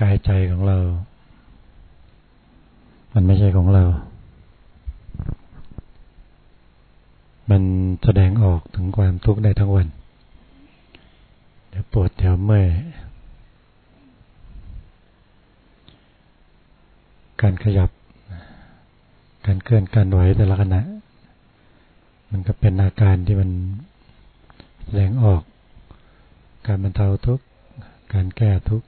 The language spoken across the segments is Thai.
กายใจของเรา มันไม่ใช่ของเรา มันแสดงออกถึงความทุกข์ได้ทั้งวัน เดี๋ยวปวดเดี๋ยวเมื่อย การขยับ การเคลื่อนการไหวแต่ละขณะ มันก็เป็นอาการที่มันแสดงออก การบรรเทาทุกข์ การแก้ทุกข์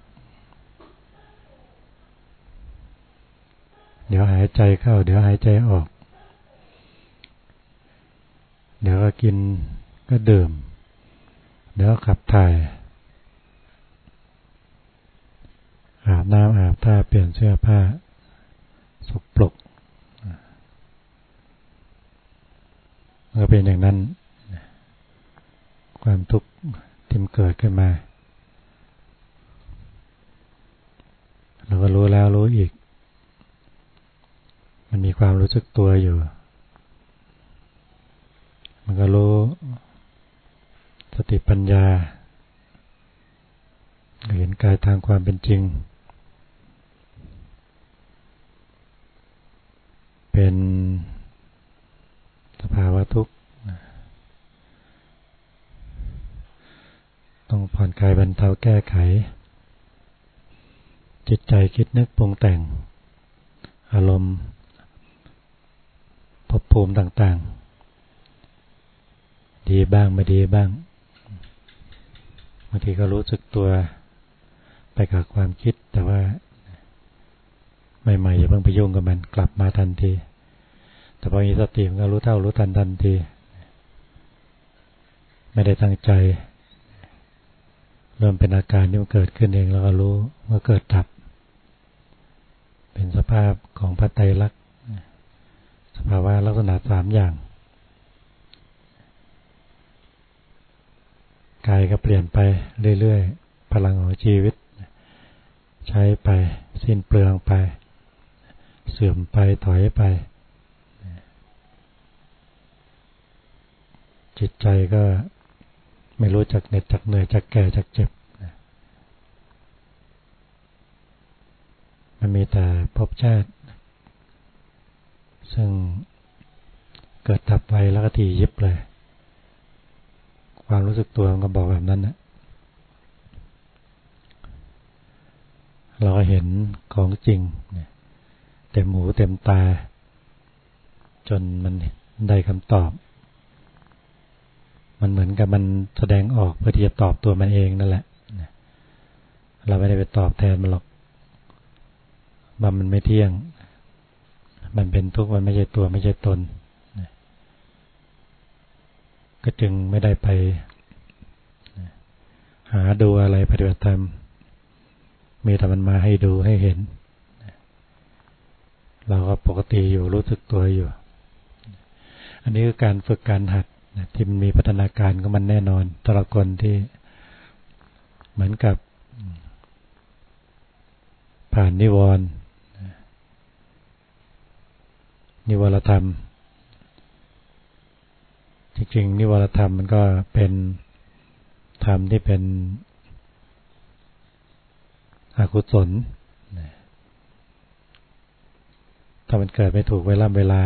เดี๋ยวหายใจเข้า เดี๋ยวหายใจออก เดี๋ยวก็กินก็ดื่ม เดี๋ยวขับถ่าย อาบน้ำอาบท่าเปลี่ยนเสื้อผ้าสกปรกก็เป็นอย่างนั้น ความทุกข์ที่มันเกิดขึ้นมา เราก็รู้แล้วรู้อีก มันมีความรู้สึกตัวอยู่ มันก็รู้สติปัญญา เห็นกายทางความเป็นจริง เป็นสภาวะทุกข์ ต้องผ่อนคลายบรรเทาแก้ไข จิตใจคิดนึกปรุงแต่ง อารมณ์ ภพภูมิต่าง ๆ ดีบ้างไม่ดีบ้างบางทีก็รู้สึกตัวไปกับความคิด แต่ว่าใหม่ๆอย่าเพิ่งไปยุ่งกับมันกลับมาทันที แต่พอมีสติมันก็รู้เท่ารู้ทันทันที ไม่ได้ตั้งใจเริ่มเป็นอาการที่มันเกิดขึ้นเองแล้วก็รู้ว่าเกิดดับ เป็นสภาพของพระไตรลักษณ ภาวะลักษณะสามอย่าง กายก็เปลี่ยนไปเรื่อยๆ พลังของชีวิต ใช้ไปสิ้นเปลืองไป เสื่อมไปถอยไป จิตใจก็ไม่รู้จักเหน็ดจักเหนื่อยจักแก่จักเจ็บมันมีแต่พบชาติ ซึ่งเกิดดับไปแล้วก็ทียิบเลย ความรู้สึกตัวมันก็บอกแบบนั้นนะเราก็เห็นของจริงเต็มหูเต็มตา จนมันได้คำตอบ มันเหมือนกับมันแสดงออกเพื่อที่จะตอบตัวมันเองนั่นแหละเราไม่ได้ไปตอบแทนมันหรอกว่ามันไม่เที่ยง มันเป็นทุกข์มันไม่ใช่ตัวไม่ใช่ตน ก็จึงไม่ได้ไป หาดูอะไรปฏิบัติธรรม มีแต่มันมาให้ดูให้เห็น เราก็ปกติอยู่รู้สึกตัวอยู่ อันนี้คือการฝึกการหัดที่มันมีพัฒนาการก็มันแน่นอนตละคนที่เหมือนกับผ่านนิวรณ์ นิวรธรรม จริงๆนิวรธรรมมันก็เป็นธรรมที่เป็นอกุศลถ้ามันเกิดไม่ถูกเวลาเวลา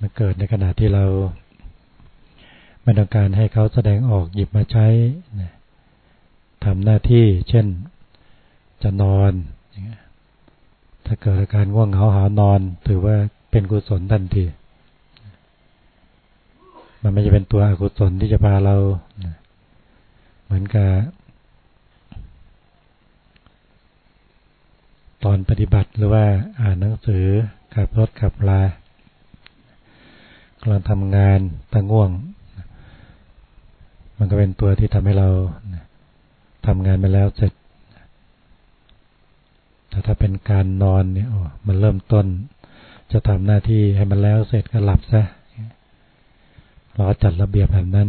มันเกิดในขณะที่เราไม่ต้องการให้เขาแสดงออกหยิบมาใช้ทำหน้าที่ เช่นจะนอนอย่างเงี้ย ถ้าเกิดอาการง่วงเหงาหานอน ถือว่าเป็นกุศลทันที มันไม่จะเป็นตัวอกุศลที่จะพาเรา เหมือนกับตอนปฏิบัติหรือว่าอ่านหนังสือขับรถขับลากำลังทำงานตั้งง่วง มันก็เป็นตัวที่ทำให้เราทำงานไปแล้วเสร็จ ถ้าเป็นการนอนเนี่ยมันเริ่มต้น จะทำหน้าที่ให้มันแล้วเสร็จก็หลับซะเราก็จัดระเบียบแบบนั้น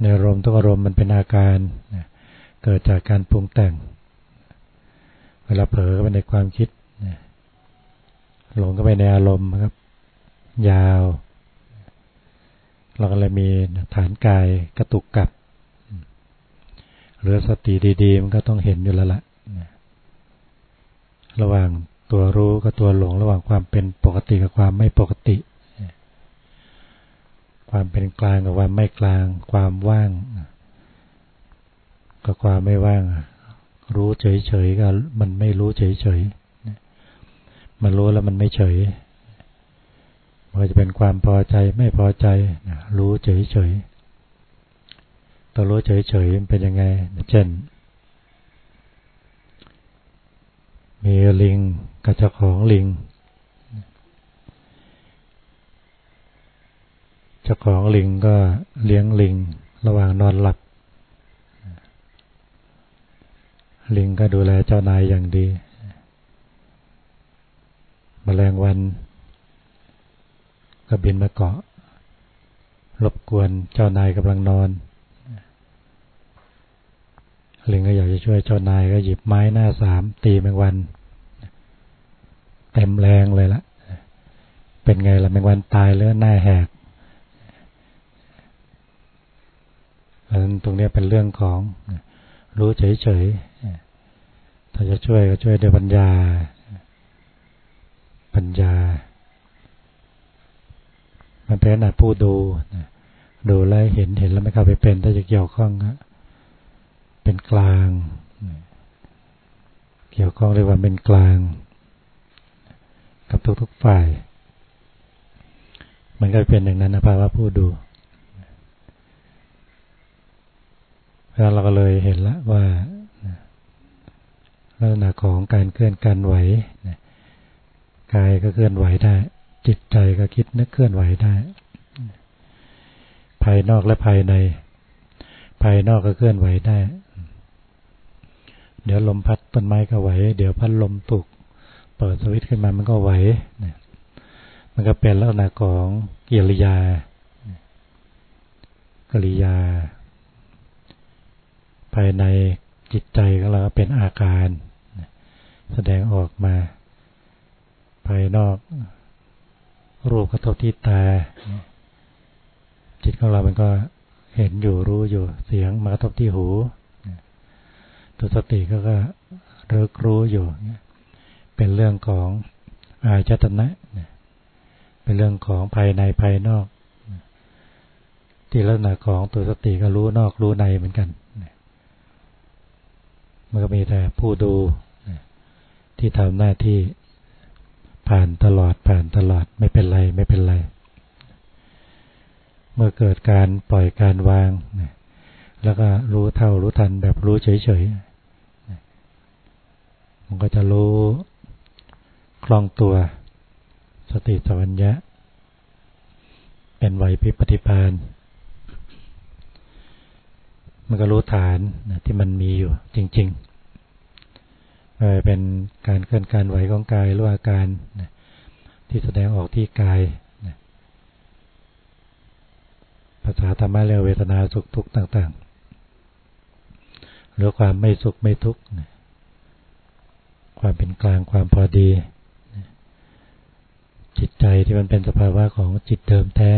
ในอารมณ์ทุกอารมณ์มันเป็นอาการเกิดจากการปรุงแต่ง เวลาเผลอไปในความคิดหลงก็ไปในอารมณ์ครับ ยาว เราก็เลยมีฐานกายกระตุกกับหรือสติดีๆ มันก็ต้องเห็นอยู่แล้วล่ะ ระหว่างตัวรู้กับตัวหลง ระหว่างความเป็นปกติกับความไม่ปกติ ความเป็นกลางกับความไม่กลาง ความว่างกับความไม่ว่าง รู้เฉยๆก็มันไม่รู้เฉยๆมันรู้แล้วมันไม่เฉยมันจะเป็นความพอใจไม่พอใจรู้เฉยๆตัวรู้เฉยๆมันเป็นยังไง เช่น มีลิงกับเจ้าของลิง เจ้าของลิงก็เลี้ยงลิง ระหว่างนอนหลับ ลิงก็ดูแลเจ้านายอย่างดีมแมลงวันก็บินมาเกาะ รบกวนเจ้านายกำลังนอน ลิงก็อยากจะช่วยเจ้านายก็หยิบไม้หน้าสามตีแมงวัน เต็มแรงเลยละเป็นไงล่ะแมงวันตายแล้วหน้าแหกอันตรงนี้เป็นเรื่องของรู้เฉยๆถ้าจะช่วยก็ช่วยด้วยปัญญา ปัญญา มันเป็นขนาดผู้ดู ดูแลเห็นเห็นแล้วไม่เข้าไปเป็นถ้าจะเกี่ยวข้อง เป็นกลาง เกี่ยวข้องเรียกว่าเป็นกลาง กับทุกๆฝ่าย มันก็เป็นอย่างนั้นนะภาวะผู้ดูแล้วเราก็เลยเห็นล้วว่าลักษณะของการเคลื่อนการไหวกายก็เคลื่อนไหวได้ จิตใจก็คิดนึกเคลื่อนไหวได้ ภายนอกและภายใน ภายนอกก็เคลื่อนไหวได้ เดี๋ยวลมพัดต้นไม้ก็ไหว เดี๋ยวพัดลมตุก เปิดสวิตช์ขึ้นมามันก็ไหวมันก็เป็นลักษณะของกิริยา กิริยา ภายในจิตใจของเราเป็นอาการ แสดงออกมา ภายนอก รูปกระทบที่ตา จิตของเรามันก็เห็นอยู่รู้อยู่ เสียงมากระทบที่หู ตัวสติก็ก็เริกรู้อยู่เป็นเรื่องของอาจตนะเป็นเรื่องของภายในภายนอก ที่ลักษณะของตัวสติก็รู้นอกรู้ในเหมือนกันมันก็มีแต่ผู้ดูที่ทำหน้าที่ผ่านตลอดผ่านตลอดไม่เป็นไรไม่เป็นไร เมื่อเกิดการปล่อยการวาง แล้วก็รู้เท่ารู้ทันแบบรู้เฉยๆ มันก็จะรู้คลองตัวสติสัมปชัญญะ เป็นไหวพิปฏิพานมันก็รู้ฐานที่มันมีอยู่ จริงๆเป็นการเคลื่อนการไหวของกายหรืออาการที่แสดงออกที่กายภาษาธรรมะเรียกเวทนาสุขทุกข์ต่าง ๆ หรือความไม่สุขไม่ทุกข์ ความเป็นกลางความพอดี จิตใจที่มันเป็นสภาวะของจิตเดิมแท้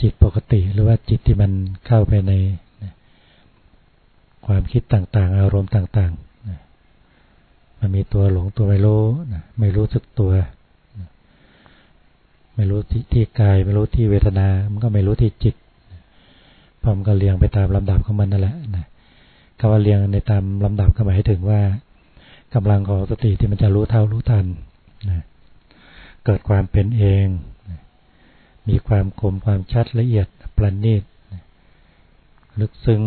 จิตปกติหรือว่าจิตที่มันเข้าไปในความคิดต่างๆ อารมณ์ต่างๆ มันมีตัวหลงตัวไม่รู้ไม่รู้สึกตัว ไม่รู้ที่ที่กาย ไม่รู้ที่เวทนา มันก็ไม่รู้ที่จิตพอมก็เรียงไปตามลำดับของมันนั่นแหละนะคำว่าเรียงในตามลำดับก็หมายถึงว่า กำลังของสติที่มันจะรู้เท่ารู้ทันนะเกิดความเป็นเองนะมีความคมความชัดละเอียดประณีตลึกซึ้ง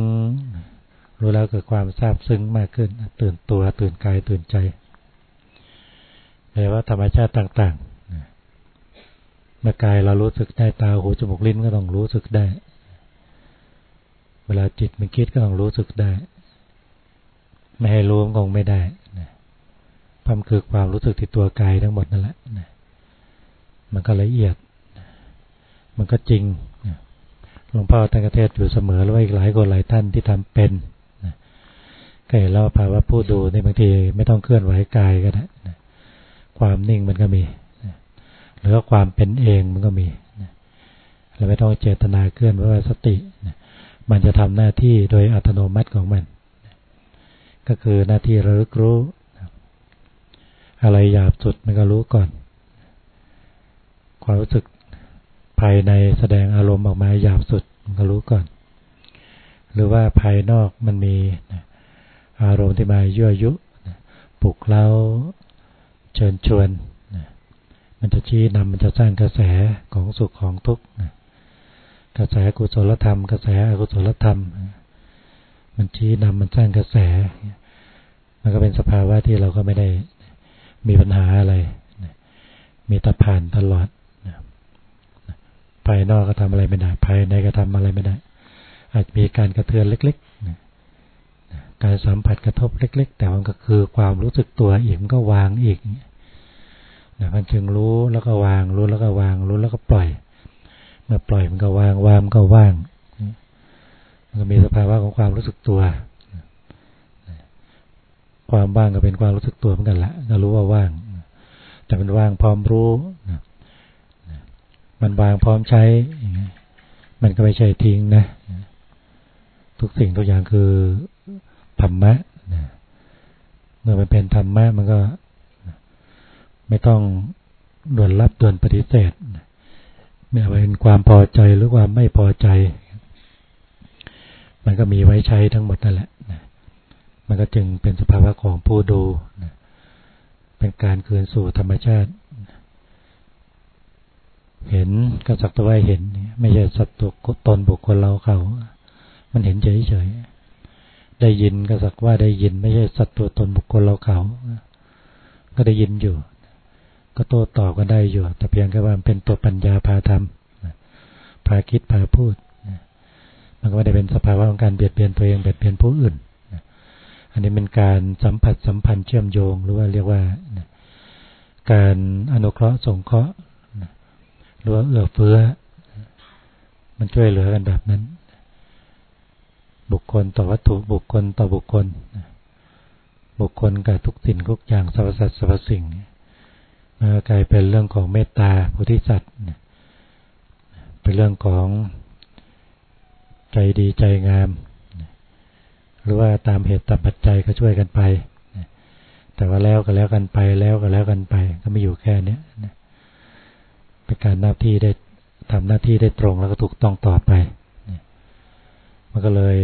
รู้แล้วเกิดความซาบซึ้งมากขึ้น ตื่นตัวตื่นกายตื่นใจแปลว่าธรรมชาติต่างๆเมื่อกายเรารู้สึกได้ตาหูจมูกลิ้นก็ต้องรู้สึกได้ เวลาจิตมันคิดก็ต้องรู้สึกได้ ไม่ให้รู้คงไม่ได้ นะพมคือความรู้สึกที่ตัวกายทั้งหมดนั่นแหละนะมันก็ละเอียด มันก็จริงหลวงพ่อท่านกเทศอยู่เสมอแล้วอีกหลายคนหลายท่านที่ทำเป็นก็เห็นแล้วภาวะผู้ดูในบางทีไม่ต้องเคลื่อนไหวกายก็ได้ความนิ่งมันก็มีหรือว่าความเป็นเองมันก็มีเราไม่ต้องเจตนาเคลื่อนเพราะว่าสติมันจะทำหน้าที่โดยอัตโนมัติของมันก็คือหน้าที่ระลึกรู้ อะไรหยาบสุดมันก็รู้ก่อน ความรู้สึกภายในแสดงอารมณ์ออกมาหยาบสุดมันก็รู้ก่อน หรือว่าภายนอกมันมีอารมณ์ที่มายั่วยุปลุกเล้าเชิญชวน มันจะชี้นำมันจะสร้างกระแสของสุขของทุกข์กระแสกุศลธรรม กระแสอกุศลธรรม มันชี้นำมันสร้างกระแส มันก็เป็นสภาวะที่เราก็ไม่ได้ มีปัญหาอะไร มีแต่ผ่านตลอดภายนอกก็ทำอะไรไม่ได้ ภายในก็ทำอะไรไม่ได้ อาจมีการกระเทือนเล็กๆ การสัมผัสกระทบเล็ก ๆ แต่มันก็คือความรู้สึกตัวอีกมันก็วางอีกนะมันจึงรู้แล้วก็วาง รู้แล้วก็วาง รู้แล้วก็ปล่อย เมื่อปล่อยมันก็วางวางมันก็ว่าง มันก็มีสภาวะของความรู้สึกตัว ความว่างก็เป็นความรู้สึกตัวเหมือนกันละก็รู้ว่าว่าง แต่มันว่างพร้อมรู้มันวางพร้อมใช้ มันก็ไม่ใช่ทิ้งนะ ทุกสิ่งทุกอย่างคือธรรมะเมื่อมันเป็นธรรมะมันก็ ไม่ต้องด่วนรับด่วนปฏิเสธไม่ว่าเป็นความพอใจหรือความไม่พอใจ มันก็มีไว้ใช้ทั้งหมดนั่นแหละ มันก็จึงเป็นสภาวะของผู้ดูเป็นการคืนสู่ธรรมชาติ เห็นก็สักตัวเห็น ไม่ใช่สัตว์ตัวตนบุคคลเราเขา มันเห็นเฉยเฉยได้ยินก็สักว่าได้ยิน ไม่ใช่สัตว์ตัวตนบุคคลเราเขา ก็ได้ยินอยู่ ก็โต้ตอบกันได้อยู่ แต่เพียงแค่ว่ามันเป็นตัวปัญญาพาทำพาคิดพาพูด มันก็ไม่ได้เป็นสภาวะของการเบียดเบียนตัวเองเบียดเบียนผู้อื่น อันนี้เป็นการสัมผัสสัมพันธ์เชื่อมโยงหรือว่าเรียกว่าการอนุเคราะห์สงเคราะห์หรือว่าเอื้อเฟื้อ มันช่วยเหลือกันแบบนั้น บุคคลต่อวัตถุบุคคลต่อบุคคล บุคคลกับทุกสิ่งทุกอย่างสรรพสัตว์สรรพสิ่งกลายเป็นเรื่องของเมตตาโพธิสัตว์เป็นเรื่องของใจดีใจงาม หรือว่าตามเหตุตามปัจจัยก็ช่วยกันไป แต่ว่าแล้วก็แล้วกันไปแล้วก็แล้วกันไป ก็ไม่อยู่แค่เนี้ยเป็นการหน้าที่ได้ทำหน้าที่ได้ตรงแล้วก็ถูกต้องต่อไป มันก็เลย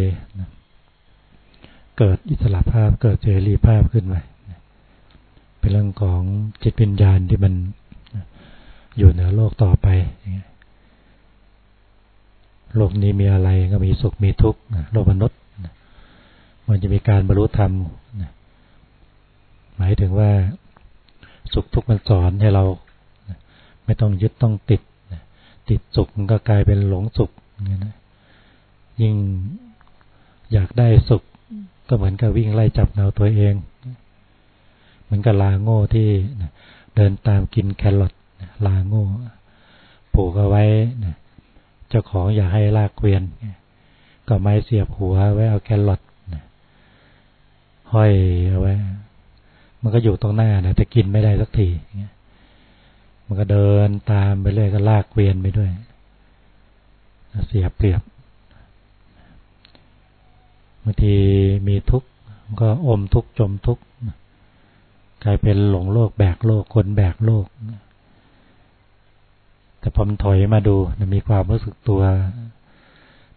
เกิดอิสระภาพเกิดเสรีภาพขึ้นมาเป็นเรื่องของจิตวิญญาณที่มันอยู่เหนือโลกต่อไปโลกนี้มีอะไรก็มีสุขมีทุกข์โลกมนุษย์ มันจะมีการบรรลุธรรมหมายถึงว่าสุขทุกข์มันสอนให้เราไม่ต้องยึดต้องติดติดสุขมันก็กลายเป็นหลงสุขยิ่งอยากได้สุข ก็เหมือนกับวิ่งไล่จับเงาตัวเอง เหมือนกับลาโง่ที่เดินตามกินแครอทลาโง่ปลูกเอาไว้เจ้าของอยากให้ลากเกวียนก็ไม้เสียบหัวไว้เอาแครอท ห้อยเอาไว้ มันก็อยู่ตรงหน้านะแต่กินไม่ได้สักทีมันก็เดินตามไปเรื่อยก็ลากเกวียนไปด้วย เสียเปรียบบางทีมีทุกข์ก็อมทุกข์จมทุกข์กลายเป็นหลงโลกแบกโลกคนแบกโลก แต่พอมถอยมาดูมันมีความรู้สึกตัว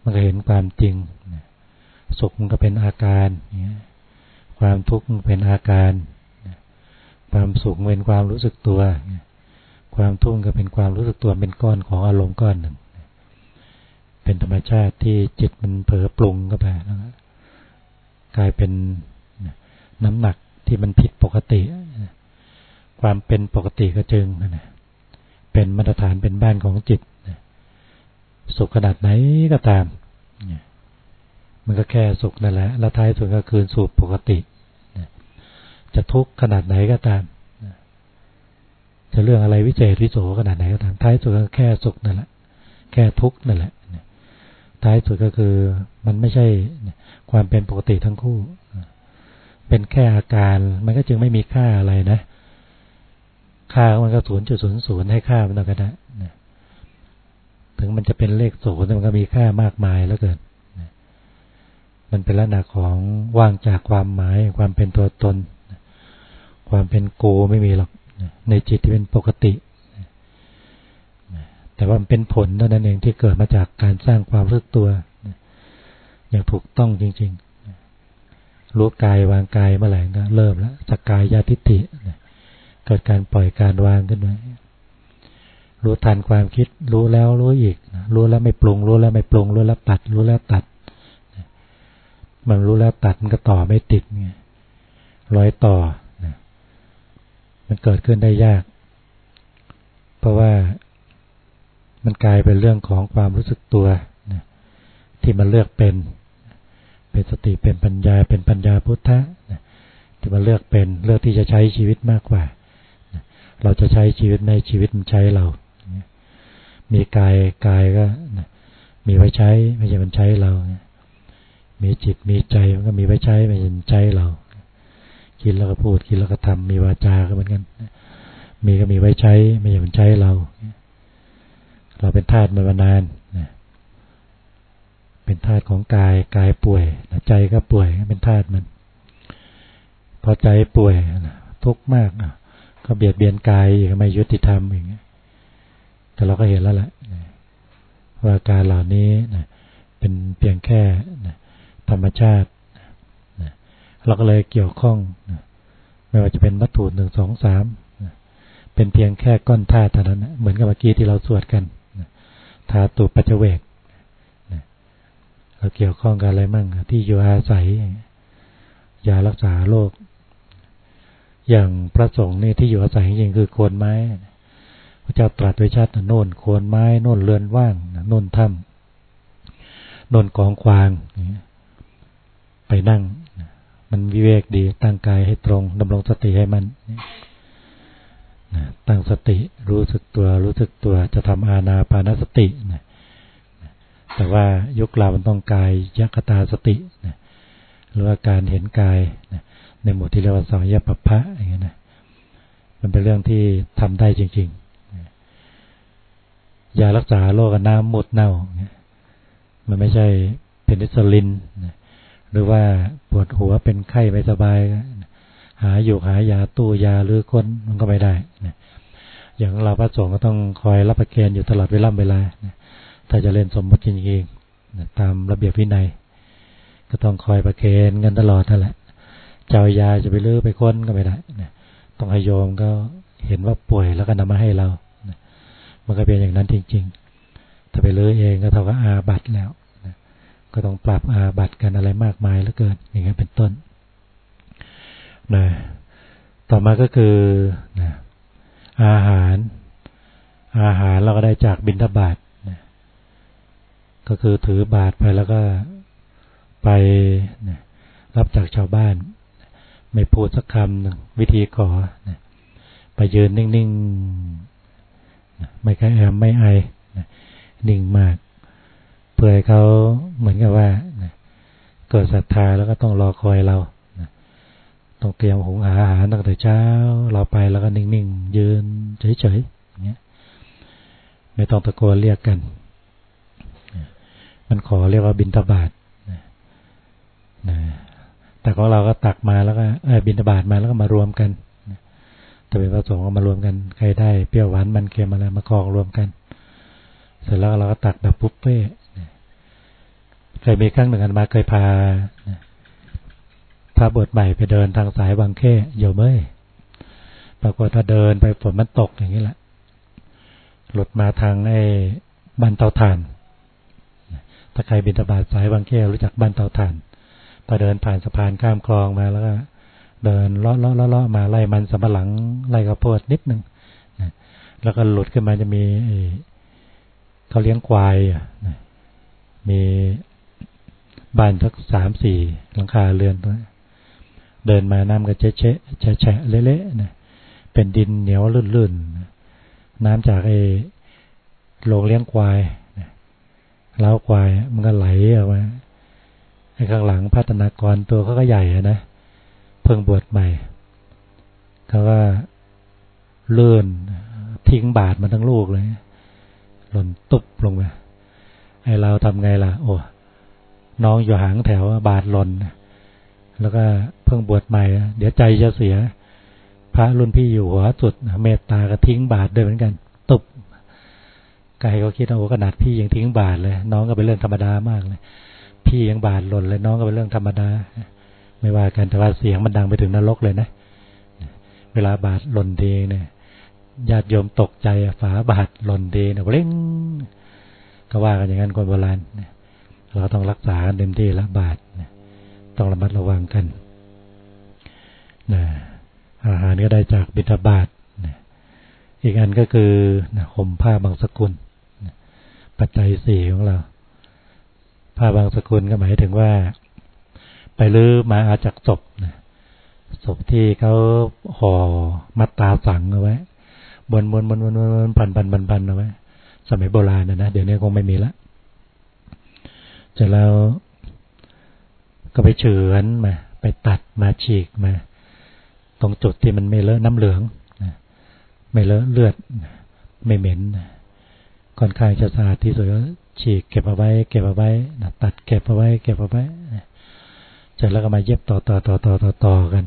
มันก็เห็นความจริง สุขมันก็เป็นอาการ ความทุกข์เป็นอาการ ความสุขเป็นความรู้สึกตัว ความทุกข์ก็เป็นความรู้สึกตัวเป็นก้อนของอารมณ์ก้อนหนึ่ง เป็นธรรมชาติที่จิตมันเผลอปรุงก็ไปแล้วกลายเป็นน้ำหนักที่มันผิดปกติ ความเป็นปกติก็จึงเป็นมาตรฐานเป็นบ้านของจิต สุขขนาดไหนก็ตาม มันก็แค่สุขนั่นแหละ แล้วท้ายสุดก็คืนสู่ปกติจะทุกข์ขนาดไหนก็ตามจะเรื่องอะไรวิเศษวิโสขนาดไหนก็ตามท้ายสุดก็แค่สุขนั่นแหละ แค่ทุกข์นั่นแหละท้ายสุดก็คือมันไม่ใช่ความเป็นปกติทั้งคู่ เป็นแค่อาการมันก็จึงไม่มีค่าอะไรนะค่ามันก็ศูนย์จุดศูนย์ศูนย์ให้ค่ามันก็ได้ถึงมันจะเป็นเลขศูนย์มันก็มีค่ามากมายแล้วเกิน มันเป็นลักษณะของว่างจากความหมายความเป็นตัวตน ความเป็นโกไม่มีหรอกในจิตที่เป็นปกติ แต่ว่ามันเป็นผลเท่านั้นเองที่เกิดมาจากการสร้างความรู้ตัวอย่างถูกต้องจริงๆ รู้กายวางกายเมื่อไหร่ก็เริ่มแล้วสกายยาทิฏฐิเกิดการปล่อยการวางขึ้นมารู้ทันความคิดรู้แล้วรู้อีก รู้แล้วไม่ปรุง รู้แล้วไม่ปรุง รู้แล้วตัด รู้แล้วตัด มันรู้แล้วตัดมันก็ต่อไม่ติดไงรอยต่อมันเกิดขึ้นได้ยาก เพราะว่ามันกลายเป็นเรื่องของความรู้สึกตัวที่มันเลือกเป็น เป็นสติเป็นปัญญา เป็นปัญญาพุทธะที่มันเลือกเป็นเลือกที่จะใช้ชีวิตมากกว่า เราจะใช้ชีวิตในชีวิตมันใช้เรา มีกายกายก็มีไว้ใช้ไม่ใช่มันใช้เรา มีจิตมีใจมันก็มีไว้ใช้ไม่ใช่มันใช้เรา คิดแล้วก็พูดคิดแล้วก็ทำมีวาจาก็เหมือนกัน มีก็มีไว้ใช้ไม่ใช่มันใช้เรา เราเป็นธาตุมานานเป็นธาตุของกายกายป่วยใจก็ป่วยเป็นธาตุมัน พอใจป่วยทุกข์มากก็เบียดเบียนกายอีกไม่ยุติธรรมอย่างเงี้ยแต่เราก็เห็นแล้วแหละว่าการเหล่านี้เป็นเพียงแค่ ธรรมชาติเราก็เลยเกี่ยวข้องไม่ว่าจะเป็นวัตถุหนึ่งสองสามเป็นเพียงแค่ก้อนธาตุเท่านั้นเหมือนกับเมื่อกี้ที่เราสวดกันธาตุปัจเจเวกเราเกี่ยวข้องกับอะไรมั่งที่อยู่อาศัยยารักษาโรคอย่างพระสงฆ์นี่ที่อยู่อาศัยจริงคือโคนไม้พระเจ้าตรัสไว้ชัดโน่นโคนไม้โน่นเรือนว่างโน่นถ้ำโน่นกองควาง ไปนั่ง มันวิเวกดี ตั้งกายให้ตรงดำรงสติให้มันตั้งสติรู้สึกตัวรู้สึกตัวจะทำอาณาปานสตินะแต่ว่ายุคเรามันต้องกายยักตาสตินะหรือว่าการเห็นกายนะในหมวดที่เรียกว่าสองยปปะอย่างเงี้ยนะมันเป็นเรื่องที่ทำได้จริงๆยารักษาโรคน้ำหมดเน่า มันไม่ใช่เพนิซิลิน หรือว่าปวดหัวเป็นไข้ไม่สบาย หาอยู่หายาตู้ยาหรือคนมันก็ไม่ได้อย่างเราพระสงฆ์ก็ต้องคอยรับประเคนอยู่ตลอดเวลาเวลาถ้าจะเล่นสมมติจริงๆตามระเบียบวินัย ก็ต้องคอยประเคนกันตลอดนั่นแหละเจ้ายาจะไปลื้อไปค้นก็ไม่ได้ต้องให้โยมก็เห็นว่าป่วยแล้วก็นำมาให้เรา มันก็เป็นอย่างนั้นจริง ๆ ถ้าไปเลยเองก็เท่ากับอาบัตแล้ว ก็ต้องปรับอาบัตกันอะไรมากมายแล้วเกินอย่างนี้เป็นต้นนะต่อมาก็คือนะอาหาร อาหารเราก็ได้จากบิณฑบาตนะก็คือถือบาตรไปแล้วก็ไปนะรับจากชาวบ้าน ไม่พูดสักคำวิธีขอนะไปยืนนิ่งๆไม่กระแอมไม่ไอนิ่งมาก เพื่อให้เขาเหมือนกับว่าเกิดศรัทธาแล้วก็ต้องรอคอยเราต้องเตรียมหุงอาหารตั้งแต่เช้า เราไปแล้วก็นิ่งๆยืนเฉยๆอย่างเงี้ย ไม่ต้องตะโกนเรียกกัน มันขอเรียกว่าบินทบาทนะแต่ของเราก็ตักมาแล้วก็บินทบาทมาแล้วก็มารวมกันจะเป็นพระสงฆ์มารวมกัน ใครได้เปรี้ยวหวานมันเค็มอะไรมากองรวมกัน เสร็จแล้วเราก็ตักแบบปุ๊บเป้ เคยมีครั้งหนึ่งกันมาเคยพาพระบทใหม่ไปเดินทางสายบางแค่โยมเอ้ยปรากฏถ้าเดินไปฝนมันตกอย่างนี้แหละ หลุดมาทางไอ้บันเตาถ่าน ถ้าใครบินตบาทสายบางแค่รู้จักบันเตาถ่าน พอเดินผ่านสะพานข้ามคลองมาแล้วก็เดินเลาะเลาะเลาะมาไล่มันสำปะหลังไล่กระโพดนิดหนึ่งนะแล้วก็หลุดขึ้นมาจะมีเขาเลี้ยงควายมี บ้านสักสามสี่หลังคาเรือนเดินมาน้ำก็เชะเชะแฉะแฉะเละๆนะเป็นดินเหนียวลื่นๆน้ำจากไอ้โรงเลี้ยงควายเล้าควายมันก็ไหลออกมาไอ้ข้างหลังพัฒนากรตัวเขาก็ใหญ่นะเพิ่งบวชใหม่เขาว่าเลื่อนทิ้งบาทมาทั้งลูกเลย หล่นตุบลงไปไอเราทำไงล่ะ โอ้ น้องอยู่หางแถวบาทหล่นแล้วก็เพิ่งบวชใหม่ เดี๋ยวใจจะเสีย พระรุ่นพี่อยู่หัวสุดเมตตาก็ทิ้งบาทด้วยเหมือนกัน ตุบกายเขาคิดว่าโอ้ขนาดพี่ยังทิ้งบาทเลย น้องก็เป็นเรื่องธรรมดามากเลยพี่ยังบาทหล่นเลย น้องก็เป็นเรื่องธรรมดา ไม่ว่ากันแต่ว่าเสียงมันดังไปถึงนรกเลยนะ เวลาบาทหล่นทีเนี่ยญาติโยมตกใจฝาบาทหล่นทีเนี่ยเร่งก็ว่ากันอย่างนั้นคนโบราณเเราต้องรักษาเต็มที่ละบาทต้องระมัดระวังกันนะอาหารก็ได้จากบิดาบาทนะอีกอันก็คือนะห่มผ้าบางสกุลนะปัจจัยสี่ของเรา ผ้าบางสกุลก็หมายถึงว่า ไปลื้อมาอาจากศพนะศพที่เขาห่อมัดตาฝังเอาไว้บนบนบนบนบนพันพันพันพันเอาไว้สมัยโบราณนะนะเดี๋ยวนี้คงไม่มีละ จะแล้วก็ไปเฉือนมา ไปตัดมาฉีกมา ตรงจุดที่มันไม่เลอะน้ำเหลืองไม่เลอะเลือด ไม่เหม็นค่อนข้างจะสะอาดที่สุดก็ฉีกเก็บเอาไว้ เก็บเอาไว้ตัดเก็บเอาไว้ เก็บเอาไว้เสร็จแล้วก็มาเย็บต่อต่อต่อต่อต่อต่อกัน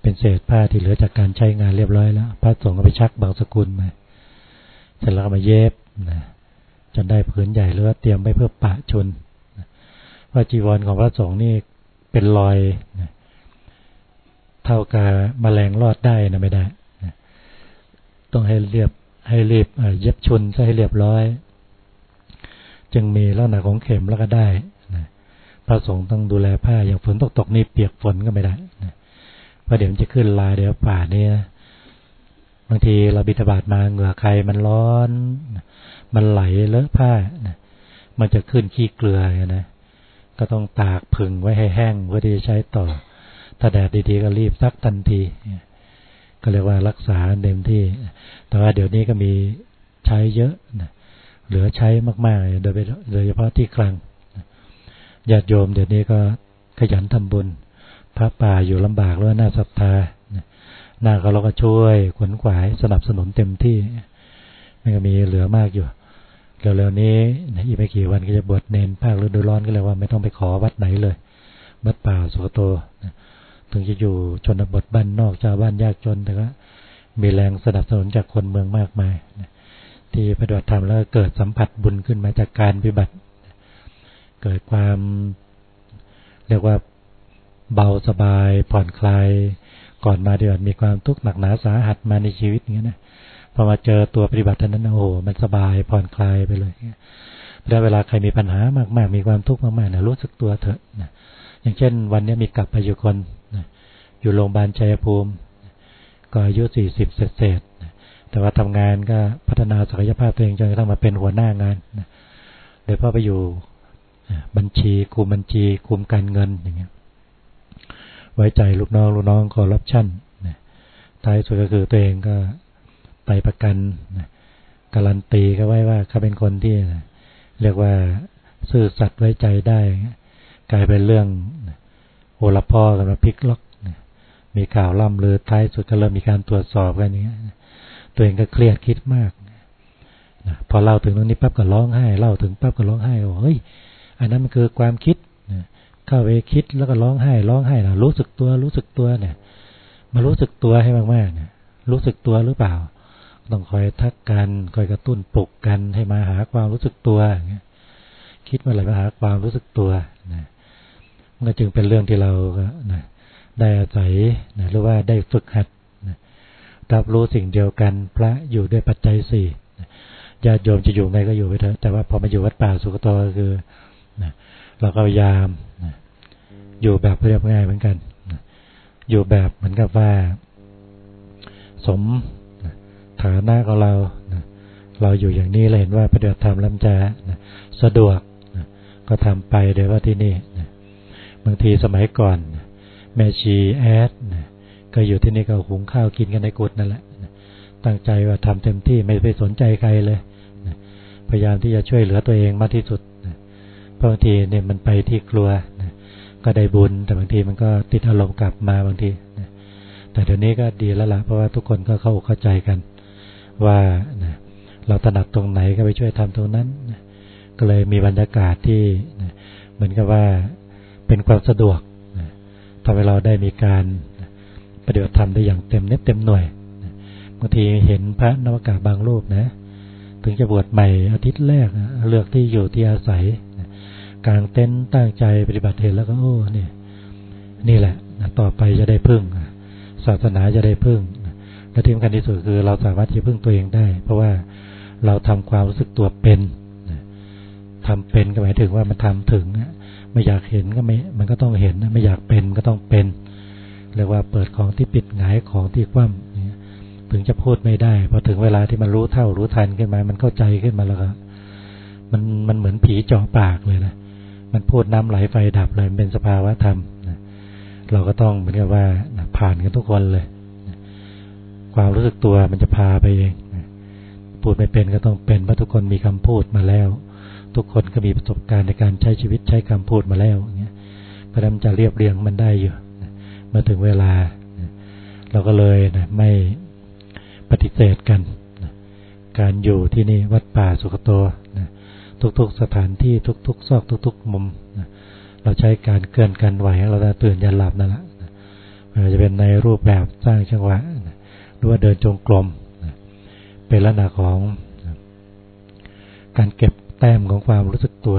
เป็นเศษผ้าที่เหลือจากการใช้งานเรียบร้อยแล้วพระสงฆ์ก็ไปชักบางสกุลมาเสร็จแล้วก็มาเย็บนะ จนได้ผืนใหญ่หรือว่าเตรียมไว้เพื่อปะชนว่าจีวรของพระสงฆ์นี่เป็นรอยเท่ากับแมลงรอดได้นะไม่ได้ต้องให้เรียบให้เรียบเย็บชุนให้เรียบร้อย จึงมีลักษณะของเข็มแล้วก็ได้นะพระสงฆ์ต้องดูแลผ้าอย่างฝนตกตกนี่เปียกฝนก็ไม่ได้นะพราะเดี๋ยวจะขึ้นลายเดี๋ยวป่าเนี่ยบางทีเราบิดาบาดมาเหงื่อใครมันร้อน มันไหลเลอะผ้านะมันจะขึ้นขี้เกลือนะก็ต้องตากผึ่งไว้ให้แห้งเพื่อที่จะใช้ต่อ ถ้าแดดดีๆก็รีบซักทันที ก็เรียกว่ารักษาเต็มที่ แต่ว่าเดี๋ยวนี้ก็มีใช้เยอะนะเหลือใช้มากๆ โดยโดยเฉพาะที่กลางญาติโยมเดี๋ยวนี้ก็ขยันทำบุญ พระป่าอยู่ลำบากแล้วน่าศรัทธาหน้าเขาเราก็ช่วยขวนขวายสนับสนุนเต็มที่มันก็มีเหลือมากอยู่ เร็วๆนี้อีกไม่กี่วันก็จะบวชเนนภาคฤดูร้อนก็เลยว่าไม่ต้องไปขอวัดไหนเลยวัดป่าสุโตถึงจะอยู่ชนบทบ้านนอกชาวบ้านยากจนแต่ก็มีแรงสนับสนุนจากคนเมืองมากมายที่ปฏิบัติธรรมแล้วเกิดสัมผัสบุญขึ้นมาจากการปฏิบัติ เกิดความเรียกว่าเบาสบายผ่อนคลายก่อนมาเดือนมีความทุกข์หนักหนาสาหัสมาในชีวิตอย่างนี้นะ พอมาเจอตัวปฏิบัติท่านั้นโอ้โหมันสบายผ่อนคลายไปเลยแล้วเวลาใครมีปัญหามากๆ มีความทุกข์มากๆนะรู้สึกตัวเถอะนะอย่างเช่น วันนี้มีกลับไปอยู่คนนะอยู่โรงพยาบาลชัยภูมิ ก็อายุสี่สิบเศษแต่ว่าทำงานก็พัฒนาศักยภาพตัวเองจนกระทั่งมาเป็นหัวหน้างานนะโดยพ่อไปอยู่บัญชีคุมบัญชีคุมการเงินอย่างเงี้ย ไว้ใจลูกน้องลูกน้องคอร์รัปชันนะท้ายสุดก็คือตัวเองก็ ไปประกันการันตีก็ไว้ว่าเขาเป็นคนที่เรียกว่าซื่อสัตย์ไว้ใจได้ กลายเป็นเรื่องโอลพ่อกันมาพลิกล็อกมีข่าวล่ำลือท้ายสุดก็เริ่มมีการตรวจสอบกันนี้ตัวเองก็เครียดคิดมากพอเล่าถึงตรงนี้ปั๊บก็ร้องไห้เล่าถึงปั๊บก็ร้องไห้ว่าเฮ้ยอันนั้นมันคือความคิดเข้าไปคิดแล้วก็ร้องไห้ร้องไห้นะรู้สึกตัวรู้สึกตัวเนี่ย มารู้สึกตัวให้มากๆเนี่ยรู้สึกตัวหรือเปล่า ต้องคอยทักกันคอยกระตุ้นปลุกกันให้มาหาความรู้สึกตัวคิดมื่อไรมาหาความรู้สึกตัวนะมันก็จึงเป็นเรื่องที่เรานะได้อาศัยนะหรือว่าได้ฝึกหัดนะรับรู้สิ่งเดียวกัน พระอยู่ด้วยปัจจัยสี่ญาติโยมจะอยู่ไงก็อยู่ไปเถอะแต่ว่าพอมาอยู่วัดป่าสุกโตก็คือนะเราก็พยายามนะอยู่แบบเรียบง่ายเหมือนกันนะอยู่แบบเหมือนกับว่า สม ฐานะของเรานะเราอยู่อย่างนี้เราเห็นว่าปฏิบัติธรรมลำจานะสะดวกนะก็ทำไปโดยวว่าที่นี่นะบางทีสมัยก่อนนะแม่ชีแอดนะก็อยู่ที่นี่ก็หุงข้าวกินกันในกุฏนั่นแหละนะตั้งใจว่าทำเต็มที่ไม่ไปสนใจใครเลยนะพยายามที่จะช่วยเหลือตัวเองมากที่สุดนะบางทีเนี่ยมันไปที่ครัวนะก็ได้บุญ แต่บางทีมันก็ติดอารมณ์กลับมาบางทีนะแต่เดี๋ยวนี้ก็ดีแล้วละเพราะว่าทุกคนก็เข้าเข้าใจกัน ว่าเราถนัดตรงไหนก็ไปช่วยทำตรงนั้นก็เลยมีบรรยากาศที่เหมือนกับว่าเป็นความสะดวกทำให้เราได้มีการปฏิบัติธรรมได้อย่างเต็มเน็ตเต็มหน่วยบางทีเห็นพระนวากาบางรูปนะ ถึงจะบวชใหม่อาทิตย์แรกเลือกที่อยู่ที่อาศัยกลางเต็นท์ตั้งใจปฏิบัติเห็นแล้วก็โอ้นี่นี่แหละต่อไปจะได้พึ่งศาสนาจะได้พึ่ง และที่สำคัญที่สุดคือเราสามารถที่พึ่งตัวเองได้ เพราะว่าเราทำความรู้สึกตัวเป็นทำเป็นก็หมายถึงว่ามันทำถึงไม่อยากเห็นก็ไม่มันก็ต้องเห็นไม่อยากเป็นก็ต้องเป็นเรียกว่าเปิดของที่ปิดหงายของที่คว่ำถึงจะพูดไม่ได้พอถึงเวลาที่มันรู้เท่ารู้ทันขึ้นมา มันเข้าใจขึ้นมาแล้วก็มันมันเหมือนผีจาะปากเลยนะมันพูดน้ำไหลไฟดับเลยเป็นสภาวะธรรมเราก็ต้องเหมือนกับว่าผ่านกันทุกคนเลย ความรู้สึกตัวมันจะพาไปเองพูดไม่เป็นก็ต้องเป็นเพราะทุกคนมีคำพูดมาแล้ว ทุกคนก็มีประสบการณ์ในการใช้ชีวิตใช้คำพูดมาแล้วเงี้ยเพราะนั้นจะเรียบเรียงมันได้อยู่เมื่อถึงเวลา เราก็เลยนะไม่ปฏิเสธกันการอยู่ที่นี่วัดป่าสุขโตนะทุกๆสถานที่ทุกๆซอกทุก ๆ มุมนะเราใช้การเกินกันไหวเราตื่นยันหลับนั่นแหละมันจะเป็นในรูปแบบสร้างจังหวะ หรือว่าเดินจงกรมเป็นลักษณะของการเก็บแต้มของความรู้สึกตัว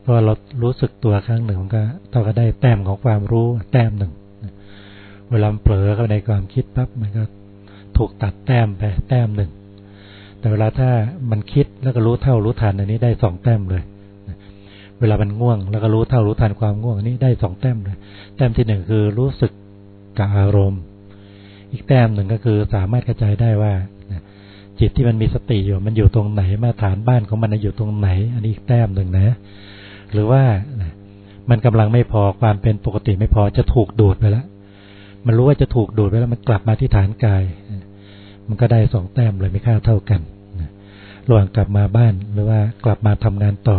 เพราะเรารู้สึกตัวครั้งหนึ่งมันก็เท่ากับได้แต้มของความรู้แต้มหนึ่งเวลาเผลอเข้าในความคิดปั๊บมันก็ถูกตัดแต้มไปแต้มหนึ่ง แต่เวลาถ้ามันคิดแล้วก็รู้เท่ารู้ทันอันนี้ได้สองแต้มเลย เวลามันง่วง แล้วก็รู้เท่ารู้ทันความง่วงอันนี้ได้สองแต้มเลย แต้มที่หนึ่งคือรู้สึกกับอารมณ์ อีกแต้มหนึ่งก็คือสามารถกระจายได้ว่าจิตที่มันมีสติอยู่มันอยู่ตรงไหนมาฐานบ้านของมันอยู่ตรงไหน อันนี้อีกแต้มหนึ่งนะ หรือว่ามันกำลังไม่พอความเป็นปกติไม่พอจะถูกดูดไปแล้วมันรู้ว่าจะถูกดูดไปแล้วมันกลับมาที่ฐานกาย มันก็ได้สองแต้มเลยไม่ค่าเท่ากันระหว่างกลับมาบ้านหรือว่ากลับมาทำงานต่อ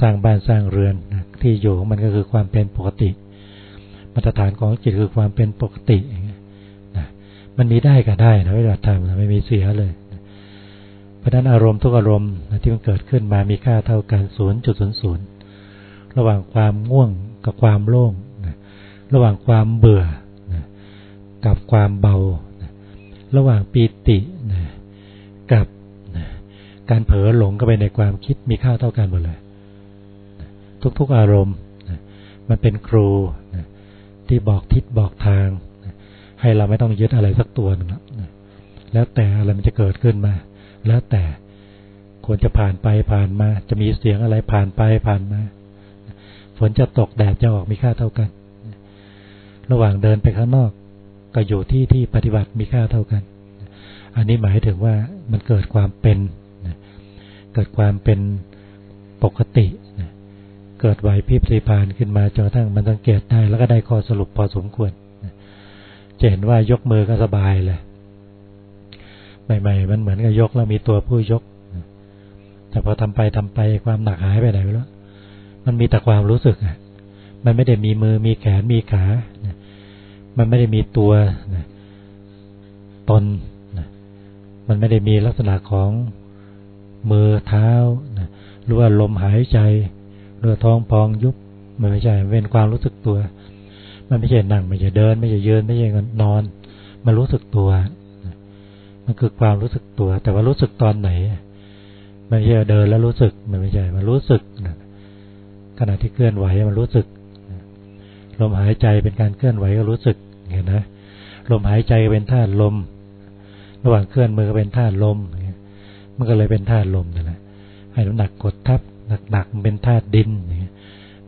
สร้างบ้านสร้างเรือนที่อยู่ของมันก็คือความเป็นปกติ มาตรฐานของจิตคือความเป็นปกติ มันมีได้ก็ได้นะเวลาทำไม่มีเสียเลย เพราะนั้นอารมณ์ทุกอารมณ์ที่มันเกิดขึ้นมามีค่าเท่ากันศูนย์จุดศูนย์ศูนย์ระหว่างความง่วงกับความโล่งระหว่างความเบื่อกับความเบา ระหว่างปีติกับการเผลอหลงก็ไปในความคิดมีค่าเท่ากันหมดเลย ทุกๆอารมณ์มันเป็นครูที่บอกทิศบอกทาง ให้เราไม่ต้องยึดอะไรสักตัวนึงนะแล้วแต่อะไรมันจะเกิดขึ้นมา แล้วแต่ควรจะผ่านไปผ่านมา จะมีเสียงอะไรผ่านไปผ่านมา ฝนจะตกแดดจะออกมีค่าเท่ากัน ระหว่างเดินไปข้างนอกก็อยู่ที่ที่ปฏิบัติมีค่าเท่ากัน อันนี้หมายถึงว่ามันเกิดความเป็น เกิดความเป็นปกติ เกิดไหวพิบริพานขึ้นมาจนกระทั่งมันสังเกตได้ แล้วก็ได้ข้อสรุปพอสมควร จะเห็นว่ายกมือก็สบายเลย ใหม่ๆ มันเหมือนกับยกแล้วมีตัวผู้ยก แต่พอทำไปทำไปความหนักหายไปไหนไปแล้วมันมีแต่ความรู้สึกอะมันไม่ได้มีมือมีแขนมีขา มันไม่ได้มีตัวตน มันไม่ได้มีลักษณะของมือเท้าหรือว่าลมหายใจหรือท้องพองยุบมันไม่ใช่เป็นความรู้สึกตัว มันไม่ใช่นั่งไม่ใช่เดิน ไม่ใช่ยืนไม่ใช่นอน มันรู้สึกตัว มันคือความรู้สึกตัว แต่ว่ารู้สึกตอนไหน มันไม่ใช่เดินแล้วรู้สึก มันไม่ใช่ มันรู้สึกขณะที่เคลื่อนไหวมันรู้สึก ลมหายใจเป็นการเคลื่อนไหวก็รู้สึก เห็นนะลมหายใจเป็นธาตุลม ระหว่างเคลื่อนมือก็เป็นธาตุลม มันก็เลยเป็นธาตุลมนั่นแหละให้น้ำหนักกดทับหนักๆมันเป็นธาตุดิน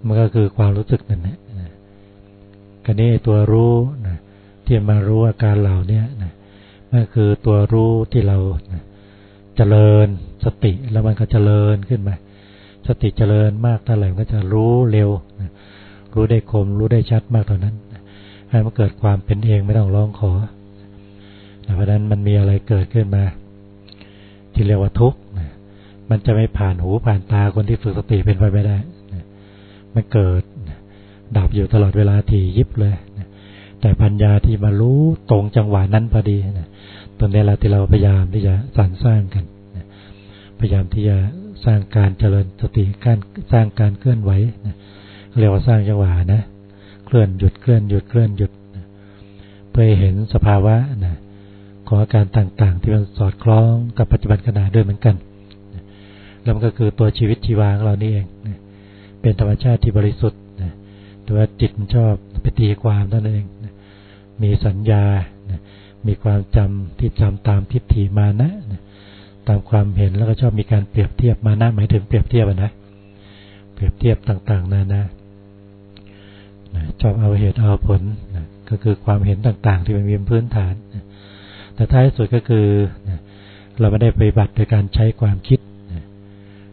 มันก็คือความรู้สึกนั่นแหละ กันนี้ตัวรู้นะที่มารู้อาการเหล่านี้นะนั่นคือตัวรู้ที่เรานะเจริญสติแล้วมันก็เจริญขึ้นมาสติเจริญมากเท่าไหร่ก็จะรู้เร็วนะรู้ได้คมรู้ได้ชัดมากเท่านั้นให้มันเกิดความเป็นเองไม่ต้องร้องขอเพราะนั้นมันมีอะไรเกิดขึ้นมา ที่เรียกว่าทุกข์มันจะไม่ผ่านหูผ่านตาคนที่ฝึกสติเป็นไปไม่ได้มันเกิด ดับอยู่ตลอดเวลาทียิบเลยแต่ปัญญาที่มารู้ตรงจังหวะนั้นพอดีตรงนี้แหละที่เราพยายามที่จะสรรสร้างกันพยายามที่จะสร้างการเจริญสติการสร้างการเคลื่อนไหวนะเรียกว่าสร้างจังหวะนะ เคลื่อนหยุดเคลื่อนหยุดเคลื่อนหยุดนะเพื่อเห็นสภาวะนะของอาการต่างๆ ที่มันสอดคล้องกับปัจจุบันขณะด้วยเหมือนกันนะแล้วมันก็คือตัวชีวิตชีวาของเรานี่เองนะเป็นธรรมชาติที่บริสุทธิ์ แต่ว่าจิตมันชอบไปตีความนั่นเองมีสัญญา มีความจำที่จำตามทิฏฐิมานะ ตามความเห็นแล้วก็ชอบมีการเปรียบเทียบมานะหมายถึงเปรียบเทียบนะ เปรียบเทียบต่างๆนานานะชอบเอาเหตุเอาผลนะก็คือความเห็นต่างๆ ที่มันมีพื้นฐานนะแต่ท้ายสุดก็คือนะเราไม่ได้ปฏิบัติโดยการใช้ความคิดนะ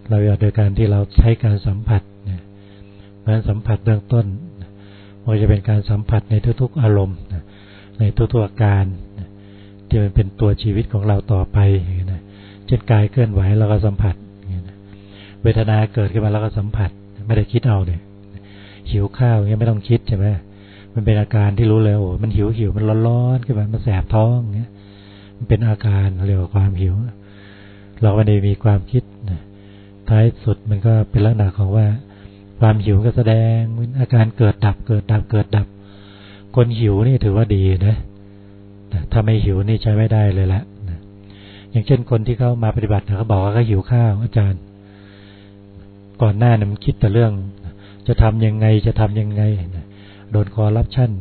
เราโดยการที่เราใช้การสัมผัส นะเพราะฉะนั้นสัมผัสเบื้องต้นมันจะเป็นการสัมผัสในทุกๆ อารมณ์ในทุกๆอาการที่มันเป็นตัวชีวิตของเราต่อไปนะเช่นกายเคลื่อนไหวเราก็สัมผัสเวทนาเกิดขึ้นมาเราก็สัมผัส ไม่ได้คิดเอาเนี่ยหิวข้าวเงี้ยไม่ต้องคิดใช่ไหมมันเป็นอาการที่รู้เลยโอ้มันหิวหิวมันร้อนๆขึ้นมามันแสบท้องเงี้ยมันเป็นอาการเรียกว่าความหิว เราไม่ได้มีความคิดท้ายสุดมันก็เป็นลักษณะของว่า ความหิวก็แสดงอาการเกิดดับเกิดดับเกิดดับ คนหิวนี่ถือว่าดีนะถ้าไม่หิวนี่ใช้ไม่ได้เลยละอย่างเช่นคนที่เขามาปฏิบัติเขาบอกว่าเขาหิวข้าวอาจารย์ ก่อนหน้าเนี่ยมันคิดแต่เรื่อง จะทำยังไงจะทำยังไงโดนคอรับชั่น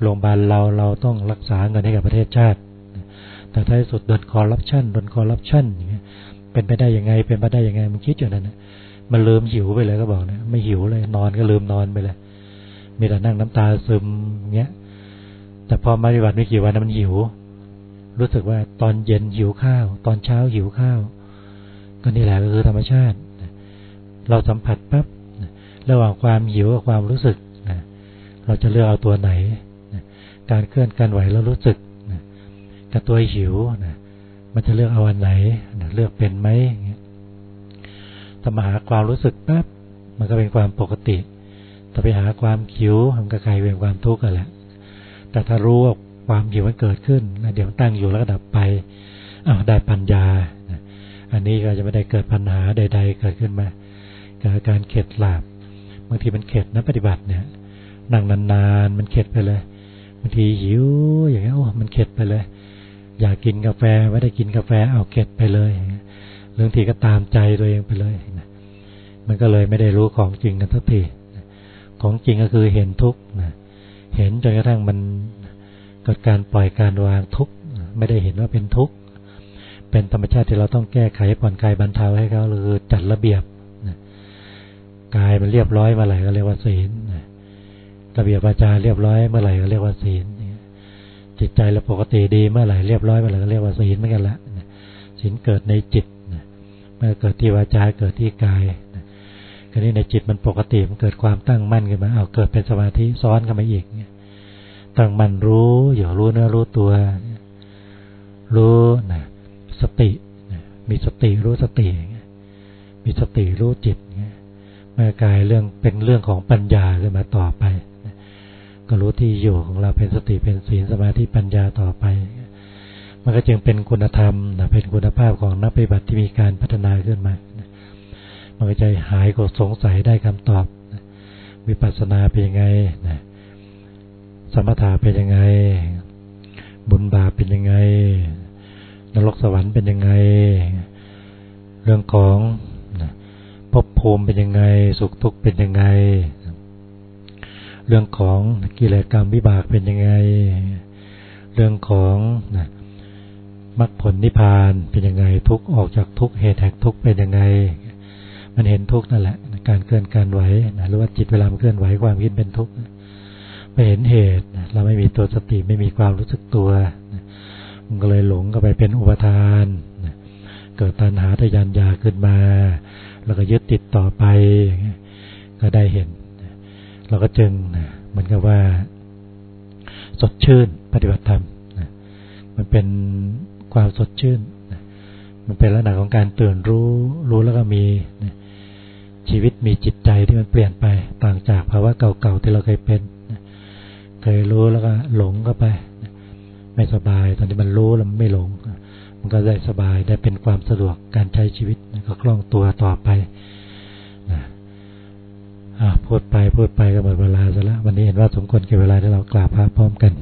โรงพยาบาลเราเราต้องรักษาเงินให้กับประเทศชาติ แต่ท้ายสุดโดนคอรับชั่นโดนคอรับชั่นเงี้ยเป็นไปได้ยังไง เป็นไปได้ยังไงมันคิดอยู่นั่นนะ มันลืมหิวไปเลยก็บอกนะไม่หิวเลย นอนก็ลืมนอนไปเลยมีแต่นั่งน้ำตาซึมเงี้ย แต่พอมาปฏิบัติไม่กี่วันมันหิว รู้สึกว่าตอนเย็นหิวข้าว ตอนเช้าหิวข้าว ก็นี่แหละก็คือธรรมชาติ เราสัมผัสปั๊บระหว่างความหิวกับความรู้สึกเราจะเลือกเอาตัวไหนการเคลื่อนการไหวเรารู้สึกกับตัวหิวมันจะเลือกเอาอันไหนเลือกเป็นไหม ถ้ามาหาความรู้สึกปั๊บมันก็เป็นความปกติ แต่ไปหาความหิวมันก็กลายเป็นความทุกข์กันแหละ แต่ถ้ารู้ว่าความหิวมันเกิดขึ้นนะเดี๋ยวตั้งอยู่แล้วก็ดับไปอ้าวได้ปัญญา อันนี้ก็จะไม่ได้เกิดปัญหาใด ๆ เกิดขึ้นมาเกิดการเข็ดหลาบบางทีมันเข็ดนะปฏิบัติเนี่ยนั่งนานๆมันเข็ดไปเลยบางทีหิวอย่างเงี้ยโอ้มันเข็ดไปเลย อยากกินกาแฟไม่ได้กินกาแฟเอาเข็ดไปเลย เรื่องทีก็ตามใจตัวเองไปเลยนะมันก็เลยไม่ได้รู้ของจริงกันทักทีของจริงก็คือเห็นทุกข์นะเห็นจนกระทั่งมันเกิดการปล่อยการวางทุกข์ไม่ได้เห็นว่าเป็นทุกข์เป็นธรรมชาติที่เราต้องแก้ไขผ่อนคลายบรรเทาให้เขาหรือจัดระเบียบกายมันเรียบร้อยเมื่อไหร่ก็เรียกว่าศีลระเบียบวาจาเรียบร้อยเมื่อไหร่ก็เรียกว่าศีลจิตใจเราปกติดีเมื่อไหร่เรียบร้อยเมื่อไหร่ก็เรียกว่าศีลเหมือนกันละศีลเกิดในจิต มื่อเกิดที่วาจาเกิดที่กายคราวนี้ในจิตมันปกติมันเกิดความตั้งมั่นขึ้นมา เอาเกิดเป็นสมาธิซ้อนขึ้นมาอีกตั้งมั่นรู้อยู่รู้เนื้อรู้ตัว รู้นะสติมีสติรู้สติมีสติรู้จิตเมื่อกายเรื่องเป็นเรื่องของปัญญาขึ้นมาต่อไป ก็รู้ที่อยู่ของเราเป็นสติเป็นศีลสมาธิปัญญาต่อไป มันก็จึงเป็นคุณธรรมนะเป็นคุณภาพของนักปฏิบัติที่มีการพัฒนาขึ้นมามันก็จะหายกดสงสัยได้คำตอบวิปัสสนาเป็นยังไงนะสมถะเป็นยังไง บุญบาปเป็นยังไง นรกสวรรค์เป็นยังไง เรื่องของภพภูมิเป็นยังไง สุขทุกข์เป็นยังไง เรื่องของกิเลสกรรมวิบากเป็นยังไง เรื่องของ มรรคผลนิพพานเป็นยังไงทุกออกจากทุกเหตุแห่งทุกเป็นยังไง มันเห็นทุกนั่นแหละ การเคลื่อนการไหวหรือว่าจิตเวลามันเคลื่อนไหวความคิดเป็นทุกไม่เห็นเหตุ เราไม่มีตัวสติไม่มีความรู้สึกตัวมันก็เลยหลงก็ไปเป็นอุปทาน เกิดตัณหาทยานยาขึ้นมา แล้วก็ยึดติดต่อไป ก็ได้เห็น เราก็จึงเหมือนกับว่า สดชื่นปฏิบัติธรรมมันเป็น ความสดชื่น มันเป็นลักษณะของการตื่นรู้รู้แล้วก็มีชีวิตมีจิตใจที่มันเปลี่ยนไปต่างจากภาวะเก่าๆที่เราเคยเป็น เคยรู้แล้วก็หลงก็ไป ไม่สบายตอนที่มันรู้แล้วมันไม่หลง มันก็ได้สบายได้เป็นความสะดวกการใช้ชีวิตก็คล่องตัวต่อไปนะพูดไปพูดไปก็หมดเวลาซะแล้ววันนี้เห็นว่าสมควรเก็บเวลาที่เรากราบพระพร้อมกัน